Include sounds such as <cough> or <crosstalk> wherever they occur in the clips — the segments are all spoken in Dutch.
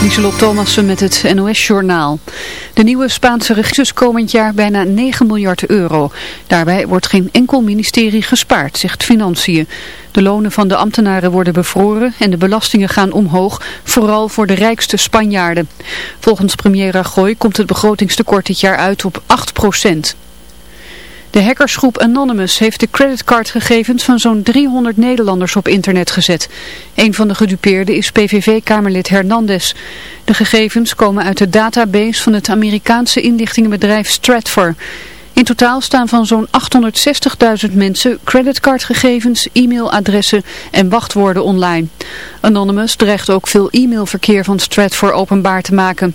Lieselot Thomassen met het NOS-journaal. De nieuwe Spaanse registers komend jaar bijna 9 miljard euro. Daarbij wordt geen enkel ministerie gespaard, zegt Financiën. De lonen van de ambtenaren worden bevroren en de belastingen gaan omhoog, vooral voor de rijkste Spanjaarden. Volgens premier Rajoy komt het begrotingstekort dit jaar uit op 8 procent. De hackersgroep Anonymous heeft de creditcardgegevens van zo'n 300 Nederlanders op internet gezet. Een van de gedupeerden is PVV-kamerlid Hernandez. De gegevens komen uit de database van het Amerikaanse inlichtingenbedrijf Stratfor. In totaal staan van zo'n 860.000 mensen creditcardgegevens, e-mailadressen en wachtwoorden online. Anonymous dreigt ook veel e-mailverkeer van Stratfor openbaar te maken.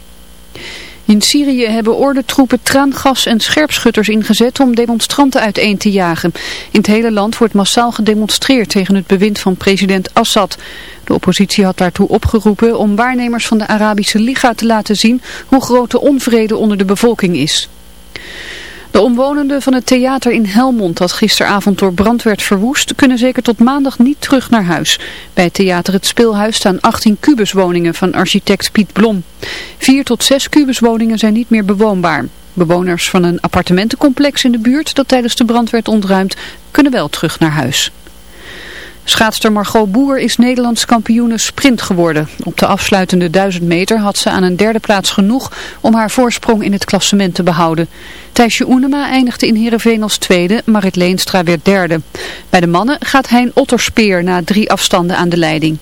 In Syrië hebben ordentroepen traangas en scherpschutters ingezet om demonstranten uiteen te jagen. In het hele land wordt massaal gedemonstreerd tegen het bewind van president Assad. De oppositie had daartoe opgeroepen om waarnemers van de Arabische Liga te laten zien hoe groot de onvrede onder de bevolking is. De omwonenden van het theater in Helmond dat gisteravond door brand werd verwoest kunnen zeker tot maandag niet terug naar huis. Bij het theater Het Speelhuis staan 18 kubuswoningen van architect Piet Blom. Vier tot zes kubuswoningen zijn niet meer bewoonbaar. Bewoners van een appartementencomplex in de buurt dat tijdens de brand werd ontruimd kunnen wel terug naar huis. Schaatster Margot Boer is Nederlands kampioene sprint geworden. Op de afsluitende 1000 meter had ze aan een derde plaats genoeg om haar voorsprong in het klassement te behouden. Thijsje Oenema eindigde in Heerenveen als tweede, Marit Leenstra werd derde. Bij de mannen gaat Hein Otterspeer na drie afstanden aan de leiding.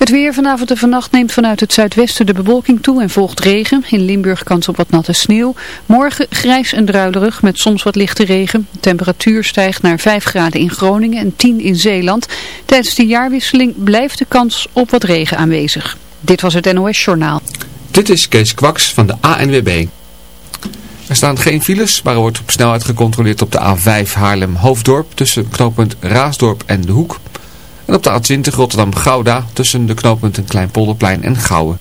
Het weer vanavond en vannacht neemt vanuit het zuidwesten de bewolking toe en volgt regen. In Limburg kans op wat natte sneeuw. Morgen grijs en druilerig met soms wat lichte regen. De temperatuur stijgt naar 5 graden in Groningen en 10 in Zeeland. Tijdens de jaarwisseling blijft de kans op wat regen aanwezig. Dit was het NOS Journaal. Dit is Kees Kwaks van de ANWB. Er staan geen files, maar er wordt op snelheid gecontroleerd op de A5 Haarlem-Hoofddorp tussen knooppunt Raasdorp en De Hoek. En op de A20 Rotterdam-Gouda tussen de knooppunten Kleinpolderplein en Gouwen.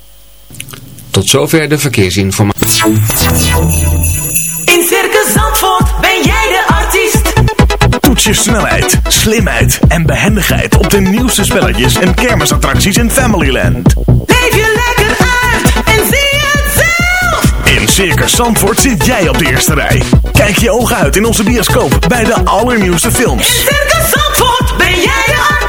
Tot zover de verkeersinformatie. In Circus Zandvoort ben jij de artiest. Toets je snelheid, slimheid en behendigheid op de nieuwste spelletjes en kermisattracties in Familyland. Leef je lekker uit en zie het zelf. In Circus Zandvoort zit jij op de eerste rij. Kijk je ogen uit in onze bioscoop bij de allernieuwste films. In Circus Zandvoort ben jij de artiest.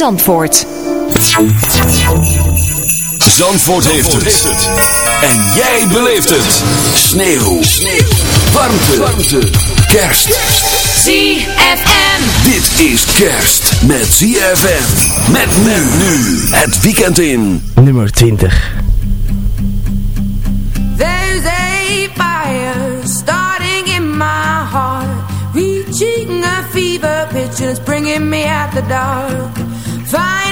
Zandvoort. Zandvoort, heeft, het. En jij beleeft het. Sneeuw. Sneeuw. Warmte. Warmte. Kerst. ZFM. Dit is kerst met ZFM. Met men nu. Het weekend in. Nummer 20. There's a fire starting in my heart Reaching a fever pitch and it's bringing me out the dark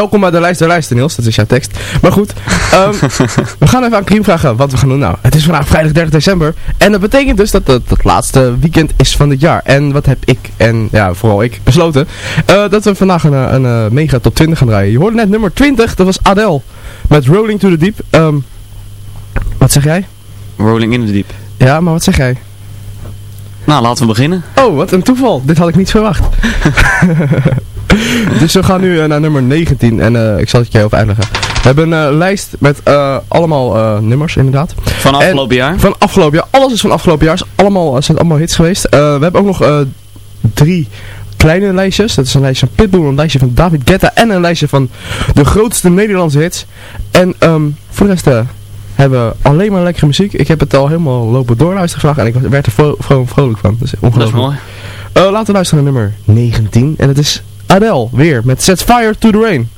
welkom bij de lijst der lijsten Niels, dat is jouw tekst. Maar goed, ehm, <laughs> we gaan even aan Kriem vragen wat we gaan doen. Nou, het is vandaag vrijdag 30 december en dat betekent dus dat het het laatste weekend is van dit jaar. En wat heb ik, en ja, vooral ik, besloten, eh, dat we vandaag een, een, eh, mega top 20 gaan draaien. Je hoorde net nummer 20, dat was Adele, met Rolling to the Deep. Ehm, wat zeg jij? Rolling in the Deep. Ja, maar wat zeg jij? Nou, laten we beginnen. Oh, wat een toeval. Dit had ik niet verwacht. <laughs> <laughs> dus we gaan nu eh, naar nummer 19 en uh, ik zal het je even uitleggen. We hebben een uh, lijst met allemaal nummers inderdaad. Van afgelopen jaar? Van afgelopen jaar. Alles is van afgelopen jaar. Allemaal, zijn allemaal hits geweest. we hebben ook nog drie kleine lijstjes. Dat is een lijstje van Pitbull, een lijstje van David Guetta en een lijstje van de grootste Nederlandse hits. En um, voor de rest hebben alleen maar lekkere muziek. Ik heb het al helemaal lopen doorluisteren vandaag en ik werd er vrolijk vrolijk van. Dat is ongelooflijk. Dat is mooi. Uh, laten we luisteren naar nummer 19. En het is Adele weer met Set Fire to the Rain.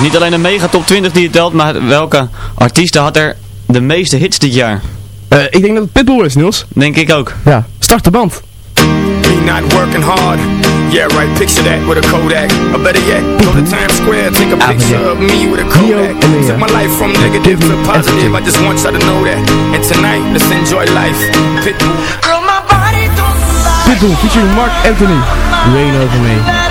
Is niet alleen een mega top 20 die het telt, maar welke artiesten had er de meeste hits dit jaar? Eh, ik denk dat het Pitbull is, Niels. Denk ik ook. Ja, start de band. Me not working hard. Yeah, right, picture that with a Kodak. Or better yet, go to Times Square, take a picture of me with a Kodak. Took my life from negative to positive, I just want y'all to know that. And tonight, let's enjoy life. Pitbull. Girl, my body don't lie. Pitbull featuring Mark Anthony. Rain Over Me.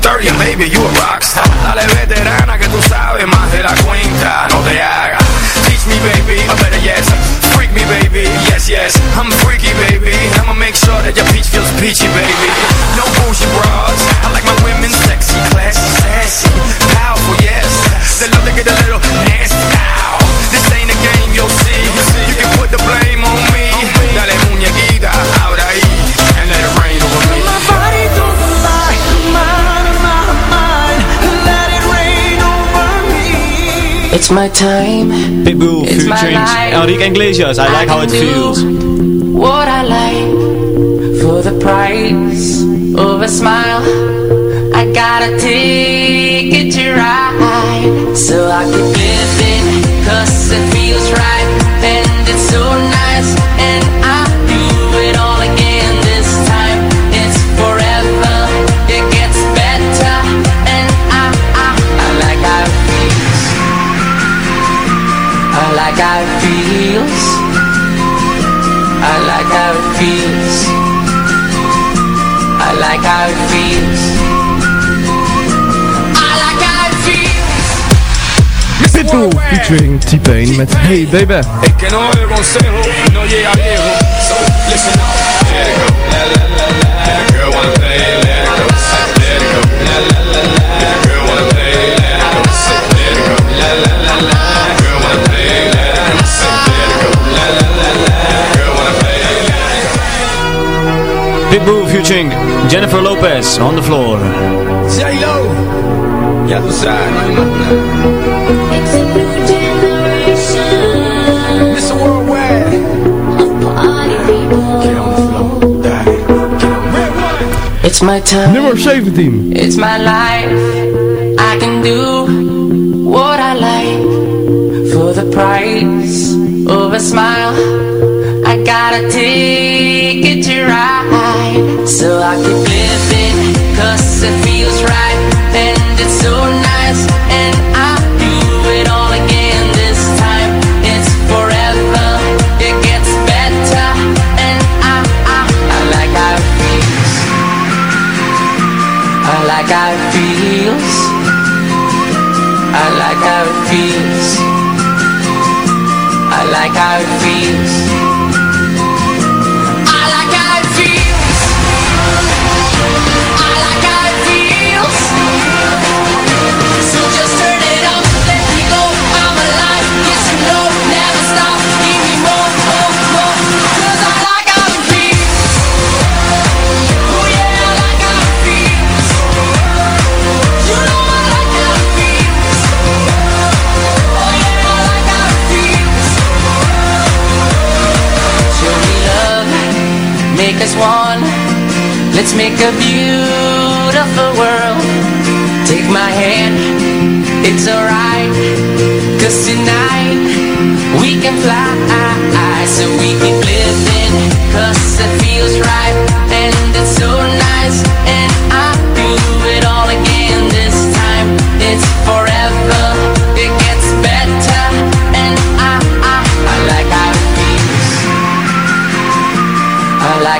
30, and baby, you a rockstar. Dale veterana que tú sabes más de la cuenta, no te hagas. Teach me, baby, or better yet, freak me, baby, yes, yes. I'm freaky, baby, I'ma make sure that your peach feels peachy, baby. It's my time. Pitbull featuring. Enrique oh, Iglesias. I like how it feels. What I like for the price of a smile. I got a ticket to ride, so I keep living, cause it feels right, and it's so nice, and I like how it feels. I like how it feels. I like how it feels. I like how it feels. Pitbull featuring T-Pain met Hey Baby. El que no Pitbull featuring Jennifer Lopez on the floor. J-Lo. Ya tú sabes, no hay más nada. It's a new generation Mr. Worldwide. of party people. Red wine. It's my time. Nummer 17. It's my life. I can do what I like for the price of a smile. I got a ticket to ride, so I keep living, cause it feels right, and it's so nice, and I do it all again this time. It's forever, it gets better, and I, I, I like how it feels. I like how it feels. I like how it feels. I like how it feels. Make us one. Let's make a beautiful world. Take my hand, it's alright. Cause tonight we can fly. So we keep living, cause it feels right. And it's so nice. And I do it all again this time. It's forever,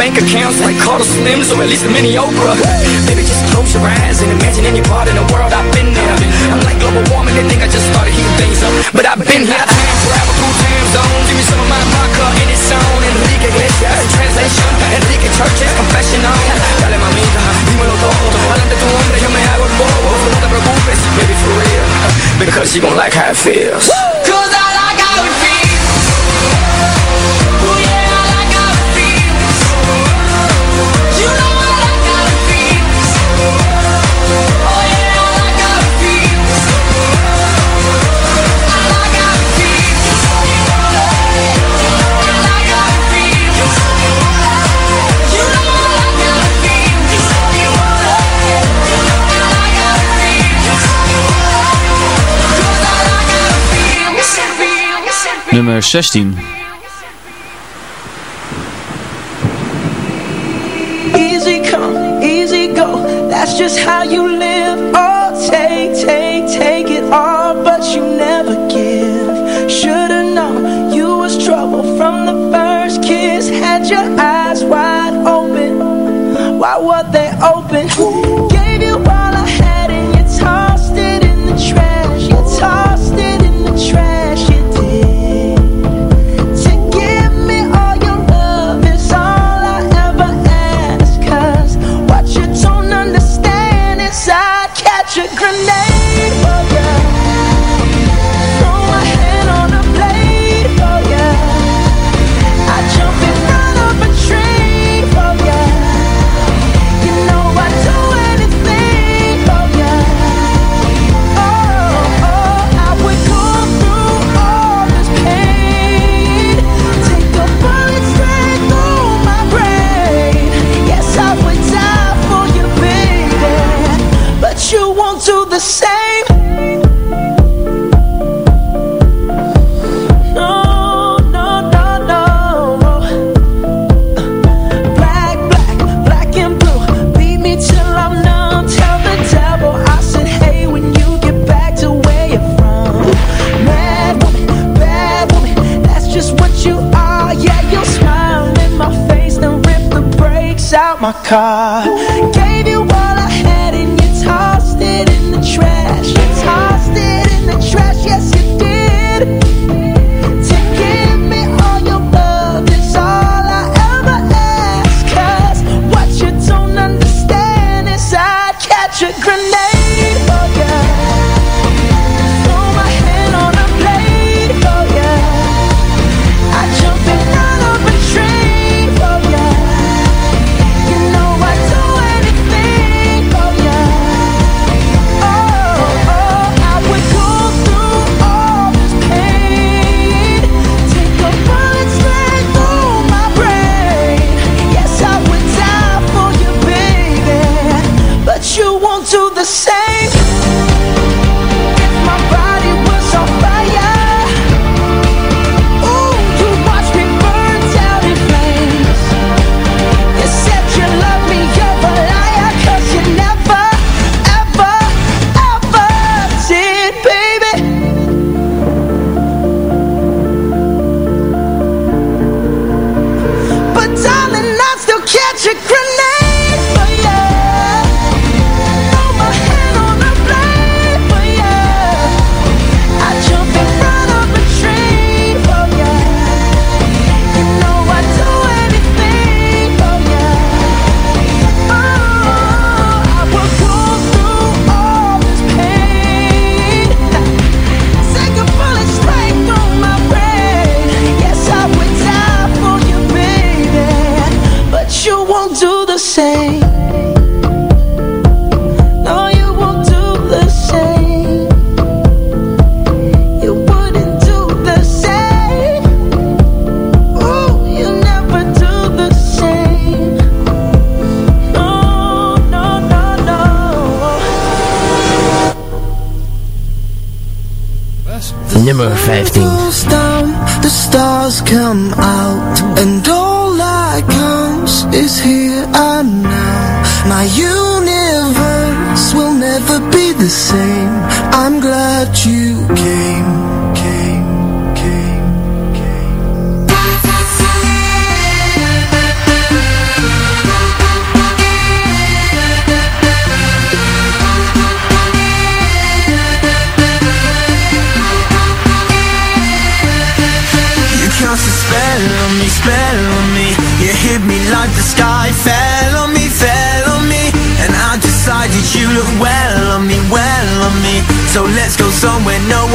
bank accounts like Carter Slims or at least the mini Oprah. Baby, just close your eyes and imagine any part in the world I've been there. I'm like global warming, they think I just started heating things up. But I've been here, time travel through time zones. Give me some of my vodka and its own. Enrique Iglesias, translation. Enrique Church's confessional. Dale mamita, dímelo todo. Adelante tu hombre, yo me hago el bobo. No te preocupes, baby, for real. Because you gon' like how it feels. nummer 16. Easy come, easy go, that's just how you live. Oh, take, take, take it all, but you never give. Should've known you was trouble from the first kiss. Had your eyes wide open, why were they open? my car.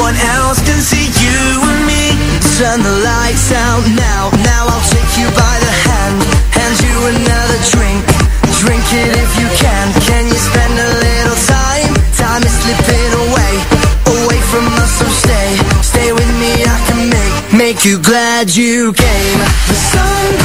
One else can see you and me. Turn the lights out now, now I'll take you by the hand. Hand you another drink, drink it if you can. Can you spend a little time, time is slipping away. Away from us, so stay, stay with me I can make, make you glad you came. The sun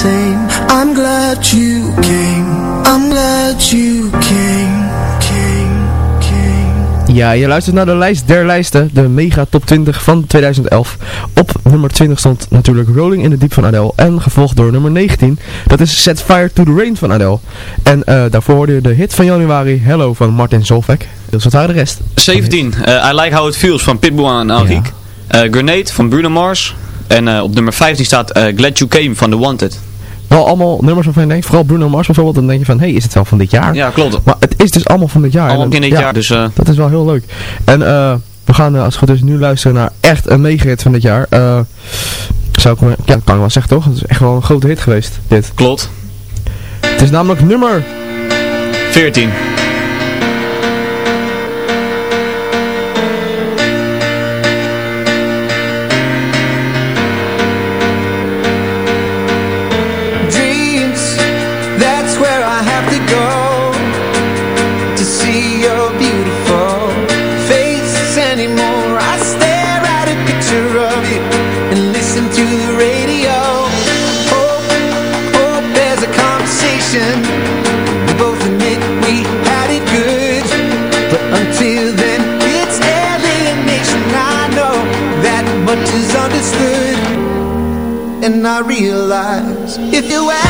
same I'm glad you came I'm glad you came Came, came Ja, je luistert naar de lijst der lijsten, de mega top 20 van 2011. Op nummer 20 stond natuurlijk Rolling in the Deep van Adele en gevolgd door nummer 19. Dat is Set Fire to the Rain van Adele. En eh, daarvoor hoorde je de hit van januari, Hello van Martin Solveig. Dus wat waren de rest? 17. eh, I Like How It Feels van Pitbull en Henrique. Eh, Grenade van Bruno Mars. En eh, op nummer 15 staat eh, Glad You Came van The Wanted. Wel allemaal nummers waarvan je denkt, vooral Bruno Mars bijvoorbeeld, dan denk je van, hé, hey, is het wel van dit jaar? Ja, klopt. Maar het is dus allemaal van dit jaar. Allemaal En, in dit ja, jaar, dus... eh, Dat is wel heel leuk. En eh, we gaan eh, als het goed is nu luisteren naar echt een mega-hit van dit jaar. Eh, zou ik, maar- ja, dat kan ik wel zeggen toch? Het is echt wel een grote hit geweest, dit. klopt. Het is namelijk nummer 14. Realize if you ask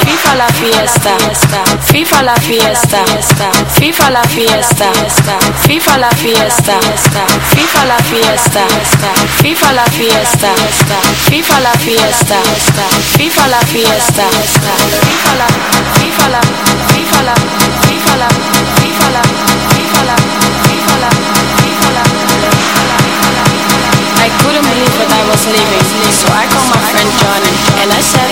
FIFA la fiesta, FIFA la fiesta, FIFA la fiesta, FIFA la fiesta, FIFA la fiesta, FIFA la fiesta, FIFA la fiesta, FIFA la fiesta, FIFA la, FIFA la, FIFA la, FIFA la, FIFA la, FIFA la, FIFA la, FIFA la. I couldn't believe that I was leaving, so I called my friend Johnny and I said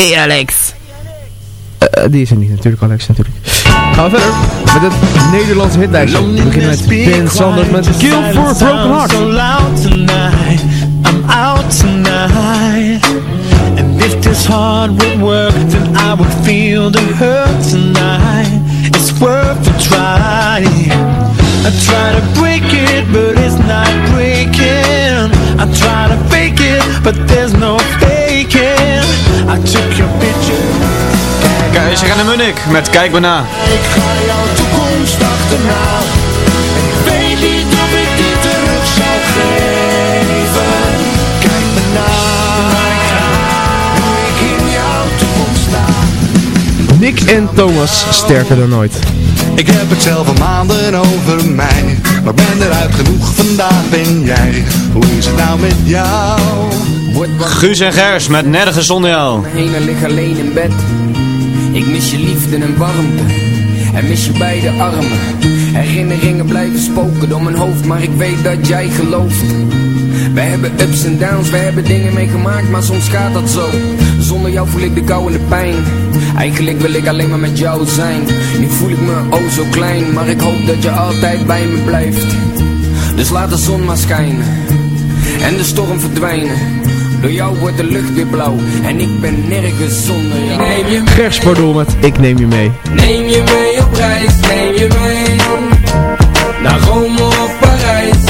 Alex. Eh, die is er niet natuurlijk, Alex natuurlijk. Gaan we verder met het Nederlandse hitlijstje. We beginnen met Ben Sanders met Kill for a Broken Heart. so loud tonight. I'm out tonight. And if this heart would work, then I would feel the hurt tonight. It's worth a try. I try to break it, but it's not breaking. I try to fake it, but there's no faking. I took your picture. Kijk, ze gaan naar Munich met Kijk maar na. Ik ga jouw toekomst achterna. Ik weet niet of ik dit terug zou geven. Nick en Thomas sterker dan ooit. Ik heb het zelf al maanden over mij Maar ben eruit genoeg, vandaag ben jij Hoe is het nou met jou? Guus en Gers met Nergens zonder jou. en lig alleen in bed. Ik mis je liefde en warmte. En mis je beide armen. Herinneringen blijven spoken door mijn hoofd, maar ik weet dat jij gelooft. We hebben ups en downs, we hebben dingen meegemaakt, maar soms gaat dat zo. Zonder jou voel ik de kou en de pijn. Eigenlijk wil ik alleen maar met jou zijn. Nu voel ik me oh zo klein, maar ik hoop dat je altijd bij me blijft. Dus laat de zon maar schijnen en de storm verdwijnen. Door jou wordt de lucht weer blauw en ik ben nergens zonder jou. Ik neem je Gers Pardoel met Ik neem je mee. Neem je mee op reis, neem je mee Naar Rome of Parijs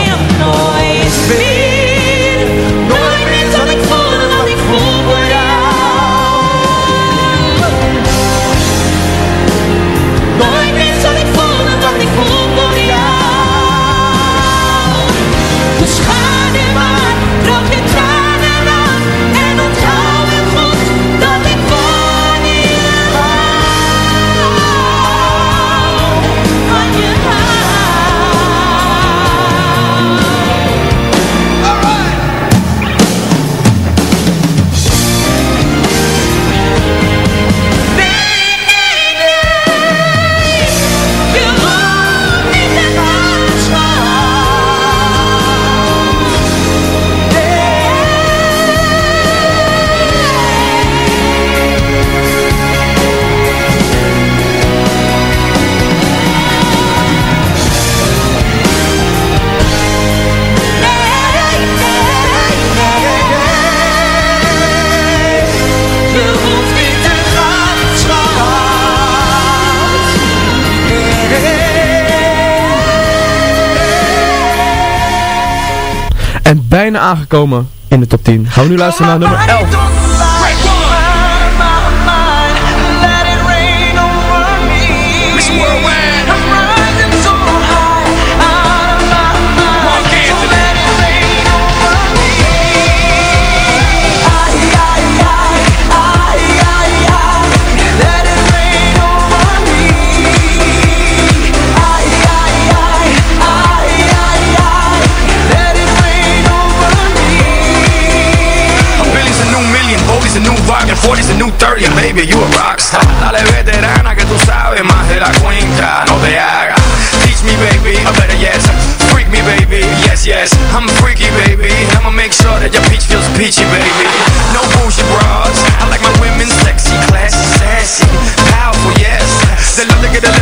aangekomen in de top 10. Gaan we nu luisteren naar nummer 11. Rock, and 40's a new 30, and baby, you a rockstar. Dale veterana que tú sabes más de la cuenta, no te hagas. Teach me, baby, or better yes, freak me, baby, yes, yes. I'm freaky, baby, I'ma make sure that your peach feels peachy, baby. No bullshit bras, I like my women sexy, classy, sassy, powerful, yes. They love to get a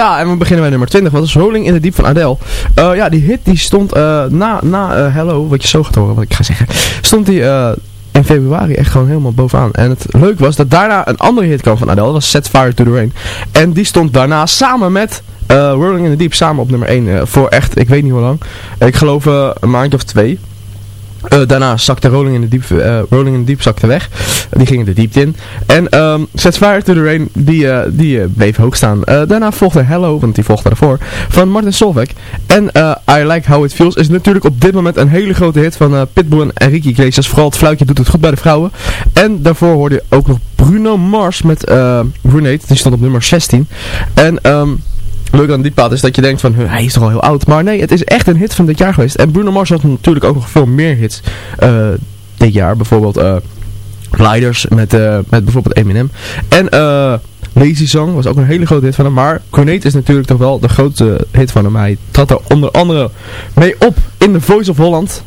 Ja, en we beginnen bij nummer 20. Wat is Rolling in the Deep van Adele. Eh, ja, die hit die stond eh, na, na eh, Hello, wat je zo gaat horen, wat ik ga zeggen. Stond die in februari echt gewoon helemaal bovenaan. En het leuke was dat daarna een andere hit kwam van Adele. Dat was Set Fire to the Rain. En die stond daarna samen met Rolling in the Deep samen op nummer 1. voor echt, ik weet niet hoe lang. Ik geloof een maandje of twee. Eh, daarna zakte Rolling in the Deep, eh, Rolling in the Deep zakte weg. Die gingen de diepte in. En ehm Set Fire to the Rain, die, eh, die bleef hoog staan. Daarna volgde Hello, want die volgde daarvoor, van Martin Solveig. En I Like How It Feels is natuurlijk op dit moment een hele grote hit van Pitbull en Enrique Iglesias. Vooral het fluitje doet het goed bij de vrouwen. En daarvoor hoorde je ook nog Bruno Mars met Grenade. Die stond op nummer 16. En... ehm leuk aan die plaat is dat je denkt van, "Huh, hij is toch al heel oud. Maar nee, het is echt een hit van dit jaar geweest. En Bruno Mars had natuurlijk ook nog veel meer hits eh, dit jaar. Bijvoorbeeld Gliders met, eh, met bijvoorbeeld Eminem. En Lazy Song was ook een hele grote hit van hem. Maar Grenade is natuurlijk toch wel de grootste hit van hem. Hij trad er onder andere mee op in The Voice of Holland.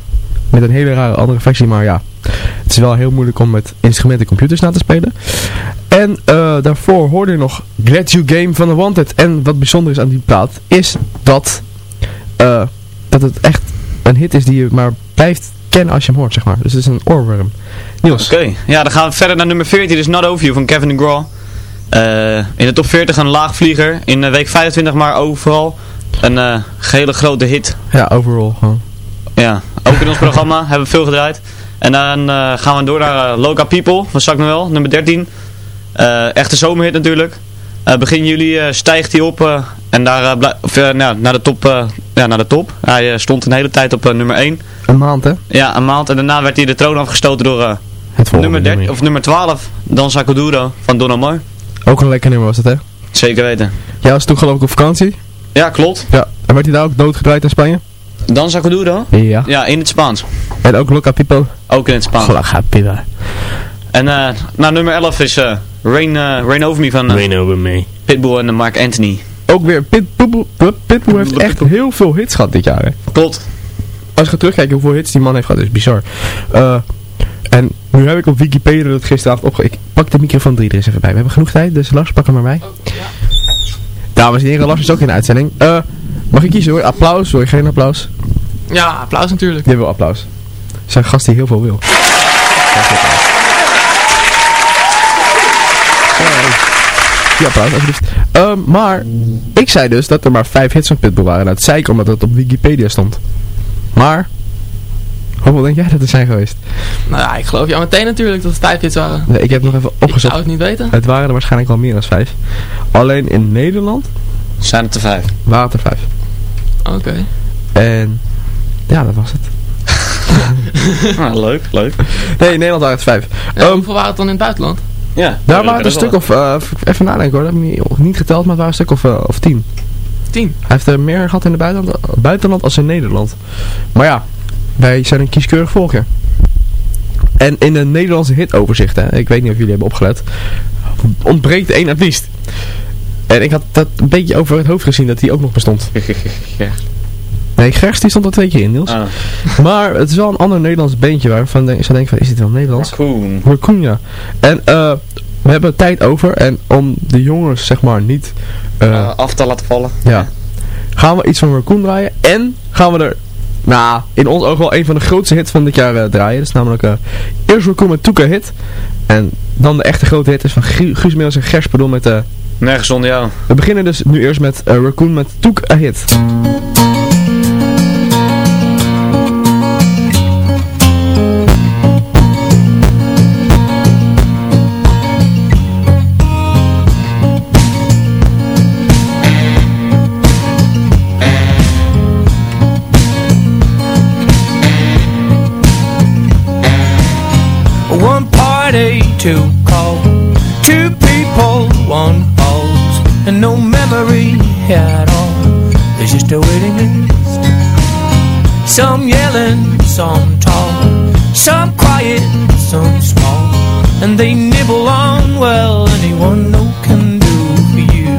Met een hele rare andere versie, maar ja. Het is wel heel moeilijk om met instrumenten en computers na te spelen. En eh, daarvoor hoorde je nog Glad You Game van The Wanted. En wat bijzonder is aan die plaat, is dat, eh, dat het echt een hit is die je maar blijft kennen als je hem hoort, zeg maar. Dus het is een oorworm. Niels. Oké, ja, dan gaan we verder naar nummer 14. Dus Not Over You van Kevin DeGraw. Eh in de top 40 een laagvlieger. In week 25 maar overal een gehele grote hit. Ja, overall gewoon. Ja, ook in ons programma <laughs> hebben we veel gedraaid. En dan eh, gaan we door naar eh, Loca People van Zak Noel, nummer 13. Eh, echte zomerhit natuurlijk. Begin juli stijgt hij op en daar of, nou, naar, de top, ja, naar de top. Hij stond een hele tijd op nummer 1. Een maand, hè? Ja, een maand. En daarna werd hij de troon afgestoten door volgende nummer, 13, nummer. of nummer 12, Danza Kuduro van Don Omar. Ook een lekker nummer was het, hè? Zeker weten. Jij was toen geloof ik op vakantie. Ja, klopt. Ja. En werd hij daar ook doodgedraaid in Spanje? Danza Kuduro? Ja. Ja, in het Spaans. En ook Loca People? Ook in het Spaans. Loca People. En eh nou, nummer 11 is eh, Rain, eh, Rain Over Me van Rain Over Me. Pitbull en Mark Anthony. Ook weer, Pitbull, Pitbull heeft echt heel veel hits gehad dit jaar, hè? Klopt. Als je gaat terugkijken hoeveel hits die man heeft gehad, is bizar. Eh, en nu heb ik op Wikipedia dat gisteravond opge... Ik pak de microfoon 3 er eens even bij. We hebben genoeg tijd, dus Lars, pak hem maar bij. Dames en heren, Lars is ook in de uitzending. Eh, mag ik kiezen hoor? Applaus, hoor. Geen applaus. Ja, applaus natuurlijk. Die wil applaus. Zijn gast die heel veel wil. Ja, applaus alsjeblieft. Ehm, maar, ik zei dus dat er maar vijf hits van Pitbull waren. Nou, dat zei ik omdat het op Wikipedia stond. Maar, hoeveel denk jij dat er zijn geweest? Nou ja, ik geloof jou meteen natuurlijk dat het vijf hits waren. Nee, ik heb nog even Ik opgezocht. zou het niet weten. Het waren er waarschijnlijk wel meer dan vijf. Alleen in Nederland Zijn het er vijf? waren het er vijf. Oké. En, ja, dat was het. <laughs> Ah, leuk, leuk. Nee, in Nederland waren het vijf. Ja, hoeveel waren het dan in het buitenland? Ja. Daar waren het een stuk of, eh, even nadenken hoor, dat heb ik niet, niet geteld, maar het waren een stuk of, eh, of tien. Tien? Hij heeft er meer gehad in het buitenland, buitenland als in Nederland. Maar ja, wij zijn een kieskeurig volkje. En in de Nederlandse hitoverzicht, hè, ik weet niet of jullie hebben opgelet, ontbreekt één artiest. En ik had dat een beetje over het hoofd gezien dat hij ook nog bestond. <laughs> Ja. Nee, Gers die stond er twee keer in, Niels. Ah. Maar het is wel een ander Nederlands beentje waarvan ik zou denken van, is dit wel Nederlands? Raccoon. Raccoon, ja. En eh, we hebben tijd over en om de jongens zeg maar niet... eh, Eh, af te laten vallen. ja. Gaan we iets van Raccoon draaien en gaan we er... Nou, in ons oog wel een van de grootste hits van dit jaar eh, draaien. Dat is namelijk eh eerst Raccoon met Toeka Hit. En dan de echte grote hit is van Gu- Guus Meeuwis en Gers Pardon met... Nergens zonder jou. we beginnen dus nu eerst met Raccoon met Toek a Hit. Party to call, two people, one pause, and no memory at all. There's just a waiting list. Some yelling, some tall, some quiet, some small, and they nibble on well anyone know can do for you.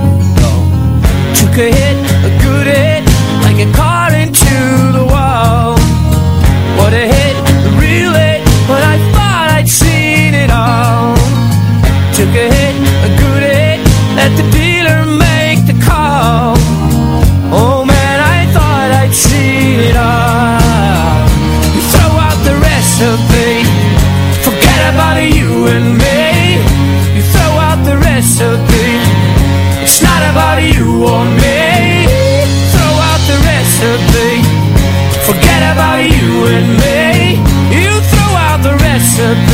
Took a hit, a good hit, like a car into the wall. What a hit, took a hit, a good hit, let the dealer make the call. Oh man, I thought I'd seen it all. You throw out the recipe, forget about you and me. You throw out the recipe, it's not about you or me. Throw out the recipe, forget about you and me. You throw out the recipe.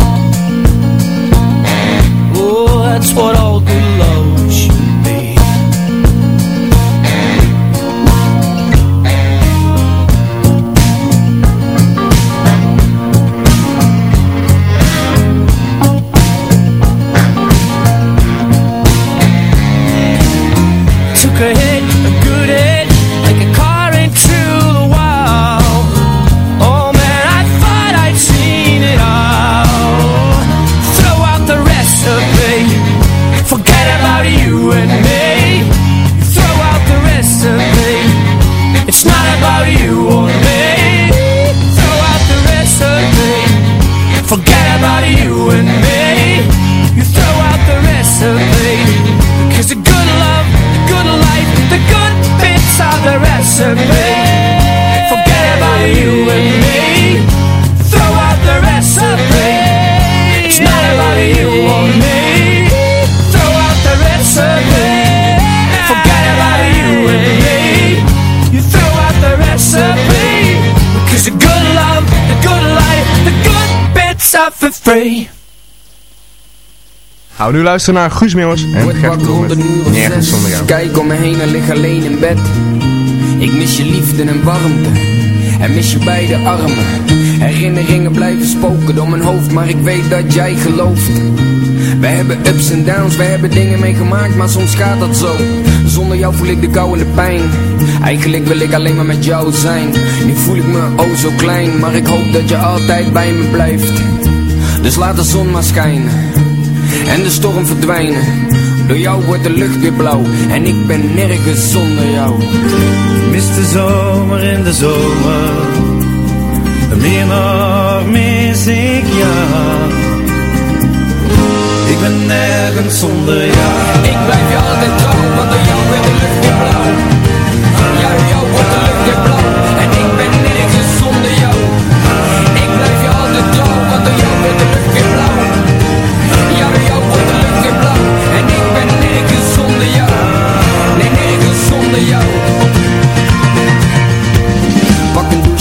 Free. Gaan we nu luisteren naar Guus Meeuwers en Word Gert Nergens zonder jou. Kijk om me heen en lig alleen in bed. Ik mis je liefde en warmte. En mis je beide armen. Herinneringen blijven spoken door mijn hoofd, maar ik weet dat jij gelooft. We hebben ups en downs, we hebben dingen meegemaakt, maar soms gaat dat zo. Zonder jou voel ik de kou en de pijn. Eigenlijk wil ik alleen maar met jou zijn. Nu voel ik me oh zo klein, maar ik hoop dat je altijd bij me blijft. Dus laat de zon maar schijnen en de storm verdwijnen. Door jou wordt de lucht weer blauw en ik ben nergens zonder jou. Mis de zomer in de zomer. Meer nog mis ik jou. Ik ben nergens zonder jou. Ik blijf je altijd trouw, want door jou wordt de lucht weer blauw. Door jou wordt de lucht weer blauw en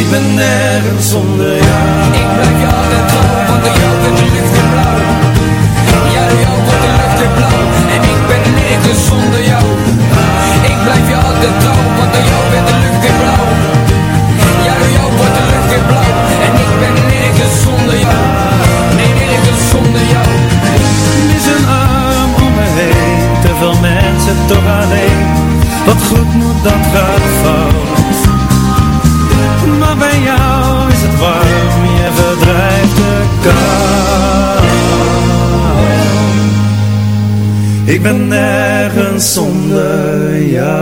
Ik ben nergens zonder jou. Ik blijf je altijd trouw, want door jou wordt de lucht weer blauw. Ja, door jou wordt de lucht weer blauw. En ik ben nergens zonder jou. Ik blijf je altijd trouw, want door jou wordt de lucht weer blauw. Ja, door jou wordt de lucht weer blauw. En ik ben nergens zonder jou. Nee, nergens zonder jou. Mis een arm om me heen. Te veel mensen toch alleen. Wat goed moet, dat gaat zonder jou.